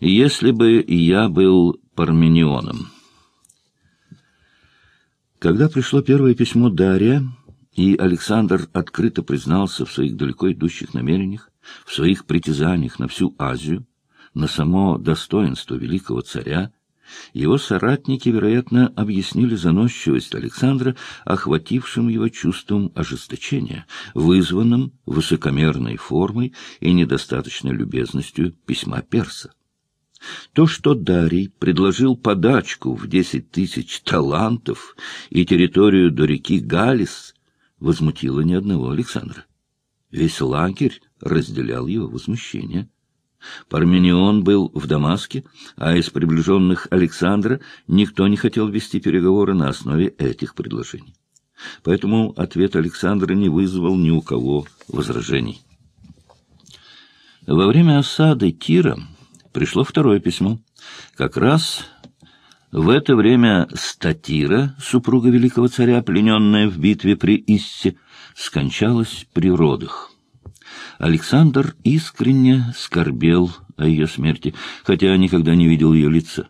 Если бы я был Парменионом. Когда пришло первое письмо Дария, и Александр открыто признался в своих далеко идущих намерениях, в своих притязаниях на всю Азию, на само достоинство великого царя, его соратники, вероятно, объяснили заносчивость Александра, охватившим его чувством ожесточения, вызванным высокомерной формой и недостаточной любезностью письма перса. То, что Дарий предложил подачку в десять тысяч талантов и территорию до реки Галис, возмутило ни одного Александра. Весь лагерь разделял его возмущение. Парменион был в Дамаске, а из приближенных Александра никто не хотел вести переговоры на основе этих предложений. Поэтому ответ Александра не вызвал ни у кого возражений. Во время осады Тира пришло второе письмо. Как раз в это время Статира, супруга великого царя, плененная в битве при Иссе, скончалась при родах. Александр искренне скорбел о ее смерти, хотя никогда не видел ее лица.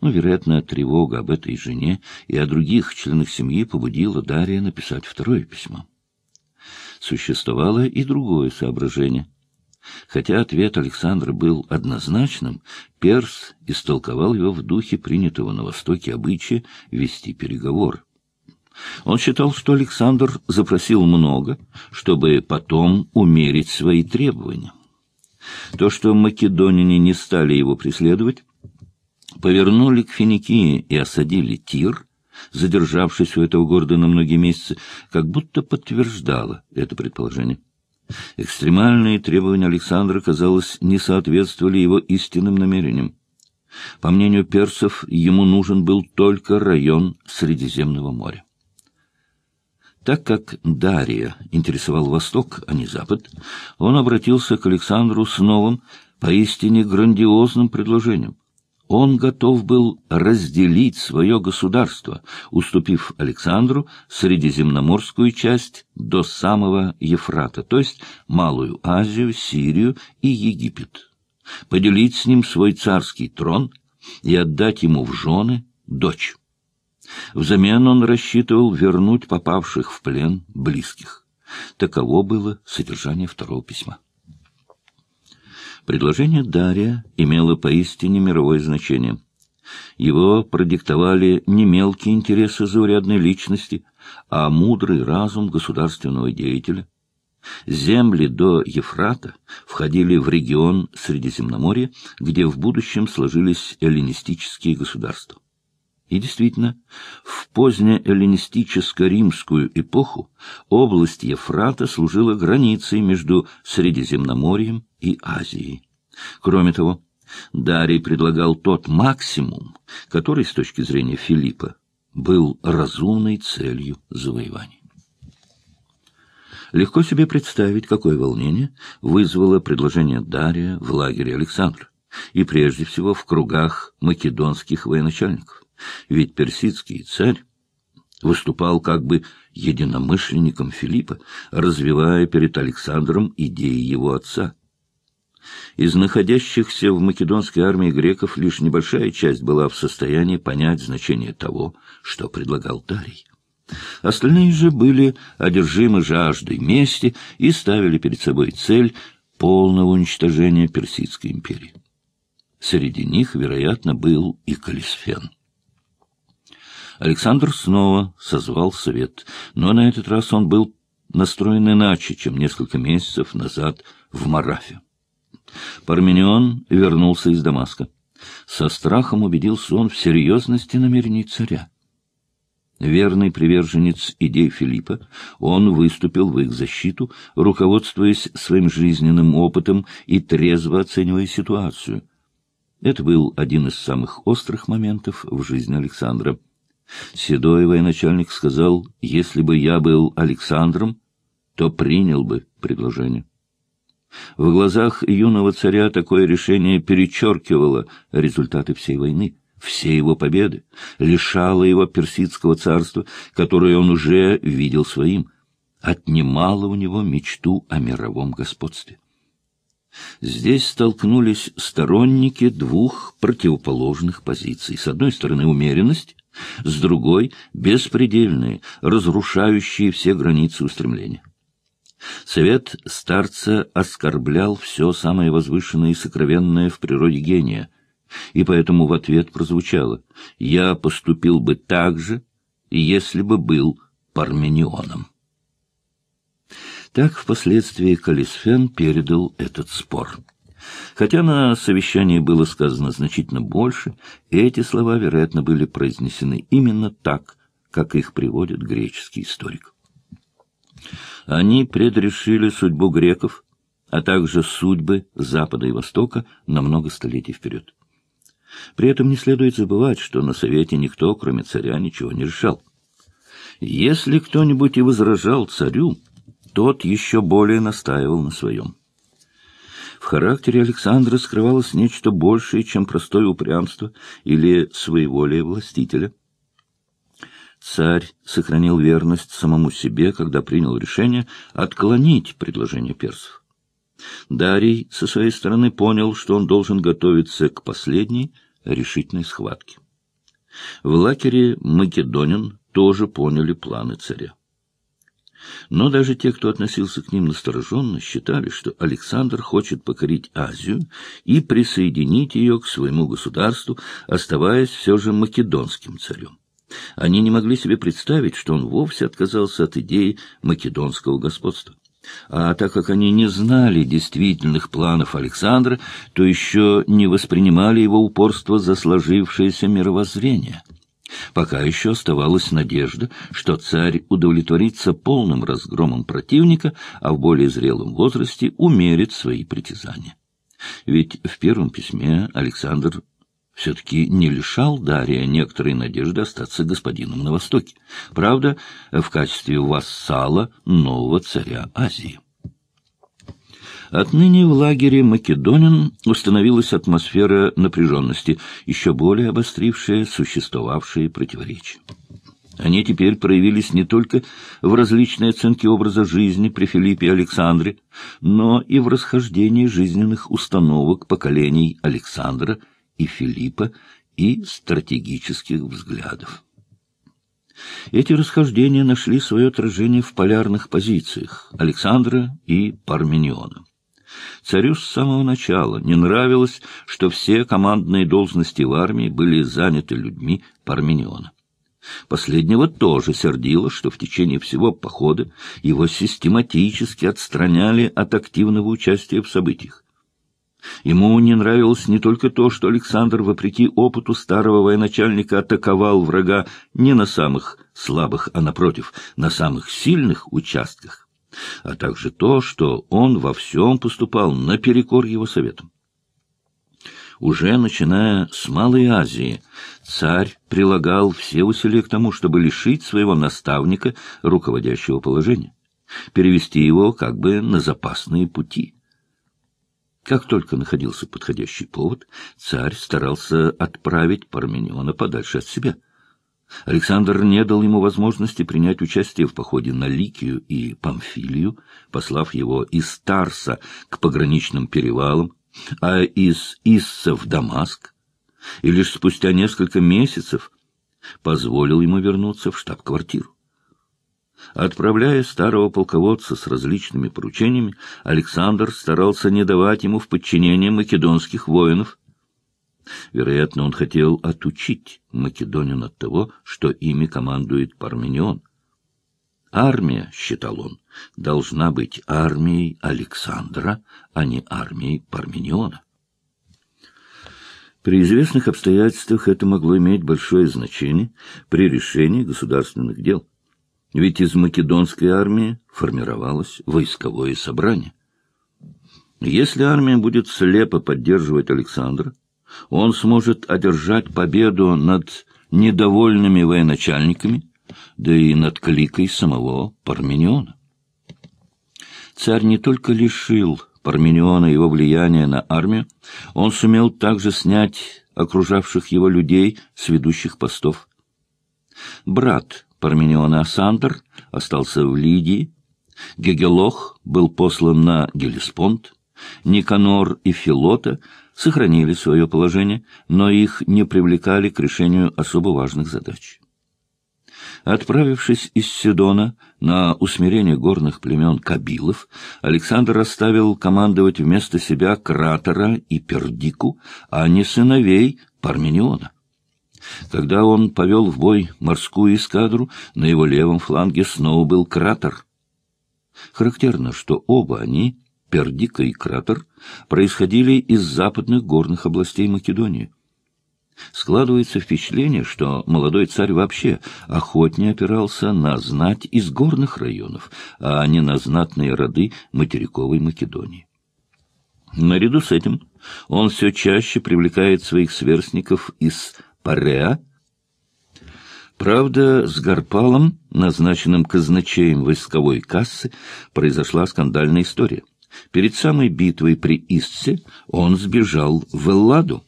Ну, вероятно, тревога об этой жене и о других членах семьи побудила Дария написать второе письмо. Существовало и другое соображение. Хотя ответ Александра был однозначным, Перс истолковал его в духе принятого на Востоке обычая вести переговоры. Он считал, что Александр запросил много, чтобы потом умерить свои требования. То, что македонине не стали его преследовать, повернули к Финикии и осадили Тир, задержавшись у этого города на многие месяцы, как будто подтверждало это предположение. Экстремальные требования Александра, казалось, не соответствовали его истинным намерениям. По мнению персов, ему нужен был только район Средиземного моря. Так как Дария интересовал Восток, а не Запад, он обратился к Александру с новым, поистине грандиозным предложением. Он готов был разделить свое государство, уступив Александру средиземноморскую часть до самого Ефрата, то есть Малую Азию, Сирию и Египет, поделить с ним свой царский трон и отдать ему в жены дочь. Взамен он рассчитывал вернуть попавших в плен близких. Таково было содержание второго письма. Предложение Дария имело поистине мировое значение. Его продиктовали не мелкие интересы заурядной личности, а мудрый разум государственного деятеля. Земли до Ефрата входили в регион Средиземноморья, где в будущем сложились эллинистические государства. И действительно, в позднеэллинистическо-римскую эпоху область Ефрата служила границей между Средиземноморьем и Азией. Кроме того, Дарий предлагал тот максимум, который, с точки зрения Филиппа, был разумной целью завоеваний. Легко себе представить, какое волнение вызвало предложение Дария в лагере Александра, и прежде всего в кругах македонских военачальников. Ведь персидский царь выступал как бы единомышленником Филиппа, развивая перед Александром идеи его отца. Из находящихся в македонской армии греков лишь небольшая часть была в состоянии понять значение того, что предлагал Дарий. Остальные же были одержимы жаждой мести и ставили перед собой цель полного уничтожения Персидской империи. Среди них, вероятно, был и Калисфен. Александр снова созвал совет, но на этот раз он был настроен иначе, чем несколько месяцев назад в Марафе. Парменион вернулся из Дамаска. Со страхом убедился он в серьезности намерений царя. Верный приверженец идей Филиппа, он выступил в их защиту, руководствуясь своим жизненным опытом и трезво оценивая ситуацию. Это был один из самых острых моментов в жизни Александра. Седой военачальник сказал, если бы я был Александром, то принял бы предложение. В глазах юного царя такое решение перечеркивало результаты всей войны, все его победы, лишало его персидского царства, которое он уже видел своим, отнимало у него мечту о мировом господстве. Здесь столкнулись сторонники двух противоположных позиций. С одной стороны, умеренность, с другой — беспредельные, разрушающие все границы устремления. Совет старца оскорблял все самое возвышенное и сокровенное в природе гения, и поэтому в ответ прозвучало «Я поступил бы так же, если бы был Парменионом». Так впоследствии Калисфен передал этот спор. Хотя на совещании было сказано значительно больше, эти слова, вероятно, были произнесены именно так, как их приводит греческий историк. Они предрешили судьбу греков, а также судьбы Запада и Востока на много столетий вперед. При этом не следует забывать, что на Совете никто, кроме царя, ничего не решал. Если кто-нибудь и возражал царю, тот еще более настаивал на своем. В характере Александра скрывалось нечто большее, чем простое упрямство или своеволие властителя. Царь сохранил верность самому себе, когда принял решение отклонить предложение персов. Дарий со своей стороны понял, что он должен готовиться к последней решительной схватке. В лакере Македонин тоже поняли планы царя. Но даже те, кто относился к ним настороженно, считали, что Александр хочет покорить Азию и присоединить ее к своему государству, оставаясь все же македонским царем. Они не могли себе представить, что он вовсе отказался от идеи македонского господства. А так как они не знали действительных планов Александра, то еще не воспринимали его упорство за сложившееся мировоззрение — Пока еще оставалась надежда, что царь удовлетворится полным разгромом противника, а в более зрелом возрасте умерит свои притязания. Ведь в первом письме Александр все-таки не лишал Дария некоторой надежды остаться господином на Востоке. Правда, в качестве вассала нового царя Азии. Отныне в лагере Македонин установилась атмосфера напряженности, еще более обострившая существовавшие противоречия. Они теперь проявились не только в различной оценке образа жизни при Филиппе и Александре, но и в расхождении жизненных установок поколений Александра и Филиппа и стратегических взглядов. Эти расхождения нашли свое отражение в полярных позициях Александра и Пармениона. Царю с самого начала не нравилось, что все командные должности в армии были заняты людьми Пармениона. Последнего тоже сердило, что в течение всего похода его систематически отстраняли от активного участия в событиях. Ему не нравилось не только то, что Александр, вопреки опыту старого военачальника, атаковал врага не на самых слабых, а, напротив, на самых сильных участках а также то, что он во всем поступал наперекор его советам. Уже начиная с Малой Азии, царь прилагал все усилия к тому, чтобы лишить своего наставника руководящего положения, перевести его как бы на запасные пути. Как только находился подходящий повод, царь старался отправить Пармениона подальше от себя — Александр не дал ему возможности принять участие в походе на Ликию и Памфилию, послав его из Тарса к пограничным перевалам, а из Исса в Дамаск, и лишь спустя несколько месяцев позволил ему вернуться в штаб-квартиру. Отправляя старого полководца с различными поручениями, Александр старался не давать ему в подчинение македонских воинов, Вероятно, он хотел отучить Македонин от того, что ими командует Парменион. Армия, считал он, должна быть армией Александра, а не армией Пармениона. При известных обстоятельствах это могло иметь большое значение при решении государственных дел. Ведь из македонской армии формировалось войсковое собрание. Если армия будет слепо поддерживать Александра, он сможет одержать победу над недовольными военачальниками, да и над кликой самого Пармениона. Царь не только лишил Пармениона его влияния на армию, он сумел также снять окружавших его людей с ведущих постов. Брат Пармениона Асандр остался в Лидии, Гегелох был послан на Гелеспонд, Никанор и Филота сохранили свое положение, но их не привлекали к решению особо важных задач. Отправившись из Сидона на усмирение горных племен Кабилов, Александр оставил командовать вместо себя Кратера и Пердику, а не сыновей Пармениона. Когда он повел в бой морскую эскадру, на его левом фланге снова был Кратер. Характерно, что оба они, Пердика и Кратер, происходили из западных горных областей Македонии. Складывается впечатление, что молодой царь вообще охотнее опирался на знать из горных районов, а не на знатные роды материковой Македонии. Наряду с этим он все чаще привлекает своих сверстников из Пареа. Правда, с Гарпалом, назначенным казначеем войсковой кассы, произошла скандальная история. Перед самой битвой при Истсе он сбежал в Элладу.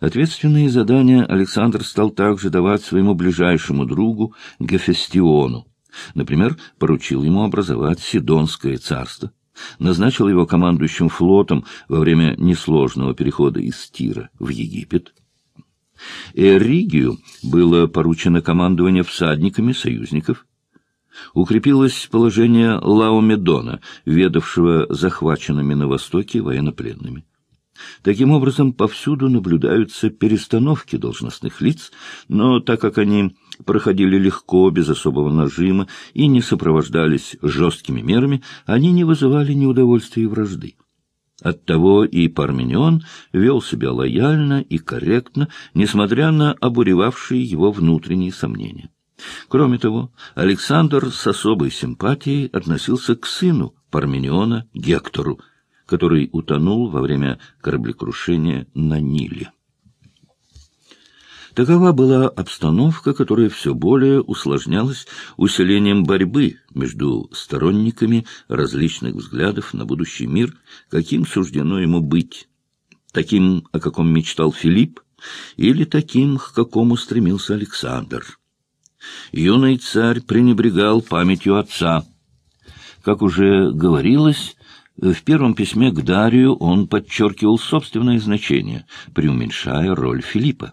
Ответственные задания Александр стал также давать своему ближайшему другу Гефестиону. Например, поручил ему образовать Сидонское царство, назначил его командующим флотом во время несложного перехода из Тира в Египет. Эригию было поручено командование всадниками союзников. Укрепилось положение Лаомедона, ведавшего захваченными на Востоке военнопленными. Таким образом, повсюду наблюдаются перестановки должностных лиц, но так как они проходили легко, без особого нажима и не сопровождались жесткими мерами, они не вызывали неудовольствия и вражды. Оттого и Парменион вел себя лояльно и корректно, несмотря на обуревавшие его внутренние сомнения. Кроме того, Александр с особой симпатией относился к сыну Пармениона Гектору, который утонул во время кораблекрушения на Ниле. Такова была обстановка, которая все более усложнялась усилением борьбы между сторонниками различных взглядов на будущий мир, каким суждено ему быть, таким, о каком мечтал Филипп, или таким, к какому стремился Александр. Юный царь пренебрегал памятью отца. Как уже говорилось, в первом письме к Дарию он подчеркивал собственное значение, преуменьшая роль Филиппа.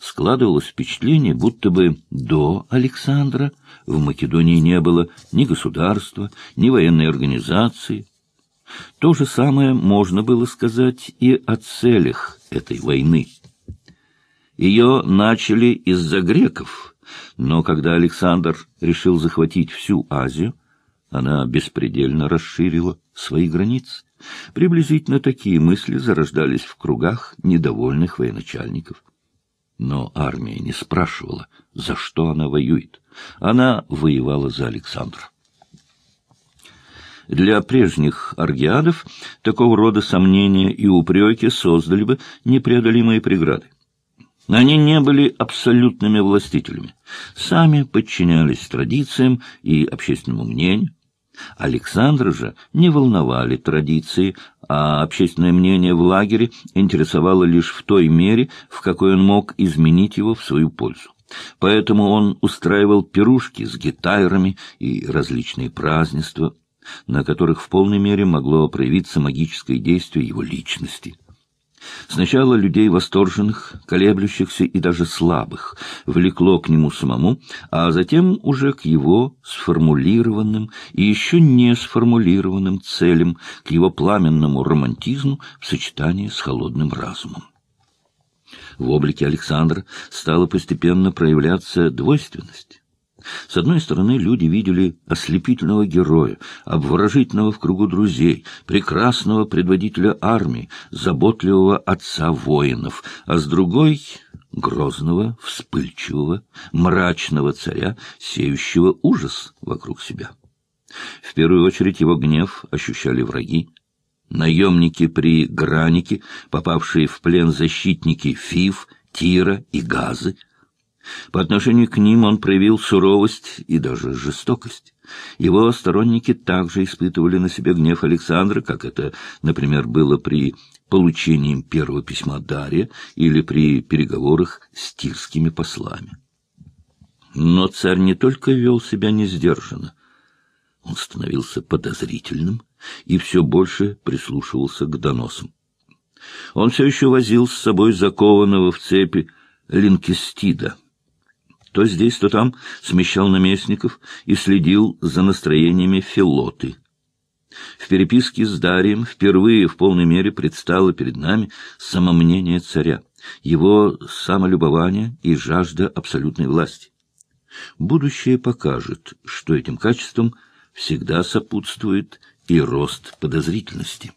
Складывалось впечатление, будто бы до Александра в Македонии не было ни государства, ни военной организации. То же самое можно было сказать и о целях этой войны. Ее начали из-за греков, но когда Александр решил захватить всю Азию, она беспредельно расширила свои границы. Приблизительно такие мысли зарождались в кругах недовольных военачальников. Но армия не спрашивала, за что она воюет. Она воевала за Александра. Для прежних аргиадов такого рода сомнения и упреки создали бы непреодолимые преграды. Они не были абсолютными властителями, сами подчинялись традициям и общественному мнению, Александра же не волновали традиции, а общественное мнение в лагере интересовало лишь в той мере, в какой он мог изменить его в свою пользу. Поэтому он устраивал пирушки с гитайрами и различные празднества, на которых в полной мере могло проявиться магическое действие его личности. Сначала людей восторженных, колеблющихся и даже слабых влекло к нему самому, а затем уже к его сформулированным и еще не сформулированным целям, к его пламенному романтизму в сочетании с холодным разумом. В облике Александра стала постепенно проявляться двойственность. С одной стороны, люди видели ослепительного героя, обворожительного в кругу друзей, прекрасного предводителя армии, заботливого отца воинов, а с другой — грозного, вспыльчивого, мрачного царя, сеющего ужас вокруг себя. В первую очередь его гнев ощущали враги, наемники при Гранике, попавшие в плен защитники Фив, Тира и Газы — по отношению к ним он проявил суровость и даже жестокость. Его сторонники также испытывали на себе гнев Александра, как это, например, было при получении первого письма Дария или при переговорах с тирскими послами. Но царь не только вел себя несдержанно, он становился подозрительным и все больше прислушивался к доносам. Он все еще возил с собой закованного в цепи линкестида. То здесь, то там смещал наместников и следил за настроениями филоты. В переписке с Дарием впервые в полной мере предстало перед нами самомнение царя, его самолюбование и жажда абсолютной власти. Будущее покажет, что этим качеством всегда сопутствует и рост подозрительности.